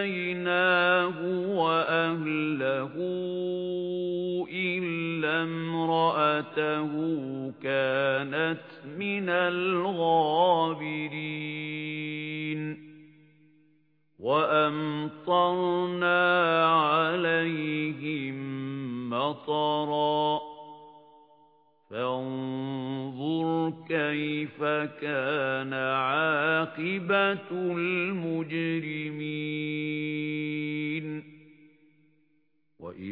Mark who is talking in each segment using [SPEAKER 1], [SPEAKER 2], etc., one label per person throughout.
[SPEAKER 1] فَأَنجَيْنَاهُ وَأَهْلَهُ إِلَّا امْرَأَتَهُ كَانَتْ مِنَ الْغَابِرِينَ وَأَمْطَرْنَا عَلَيْهِم مَّطَرًا فانظُرْ كَيْفَ كَانَ عَاقِبَةُ الْمُجْرِمِينَ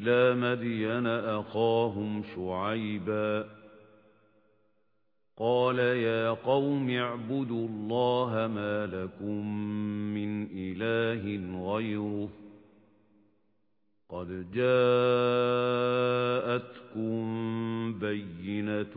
[SPEAKER 1] وَإِلَى مَدْيَنَ أَخَاهُمْ شُعَيْبًا. قَالَ يَا قَوْمِ اعْبُدُوا اللَّهَ مَا لَكُمْ مِنْ إِلَٰهٍ غَيْرُهُ. قَدْ جَاءَتْكُمْ بَيِّنَةٌ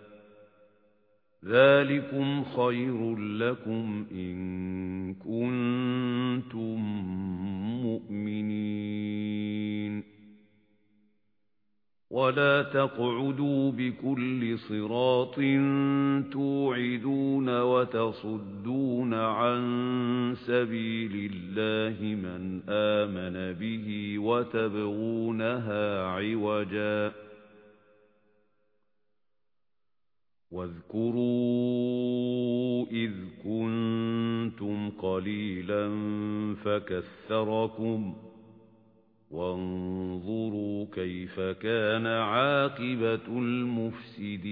[SPEAKER 1] ذَلِكُمْ خَيْرٌ لَّكُمْ إِن كُنتُم مُّؤْمِنِينَ. وَلَا تَقْعُدُوا بِكُلِّ صِرَاطٍ تُوعِدُونَ وَتَصُدُّونَ عَن سَبِيلِ اللَّهِ مَنْ آمَنَ بِهِ وَتَبْغُونَهَا عِوَجًا. وَاذْكُرُوا إِذْ كُنتُمْ قَلِيلًا فَكَثَّرَكُمْ وَانظُرُوا كَيْفَ كَانَ عَاقِبَةُ الْمُفْسِدِينَ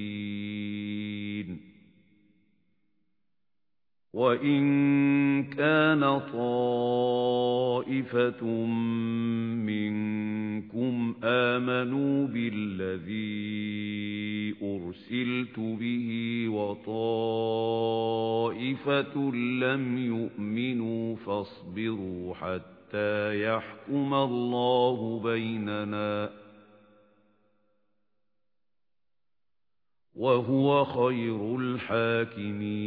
[SPEAKER 1] وَإِن كَانَ طَائِفَةٌ مِنْكُمْ آمَنُوا بِالَّذِي أُرْسِلْتُ بِهِ وَطَائِفَةٌ لَّمْ يُؤْمِنُوا فَاصْبِرُوا حَتَّى يَحْكُمَ اللَّهُ بَيْنَنَا وَهُوَ خَيْرُ الْحَاكِمِينَ.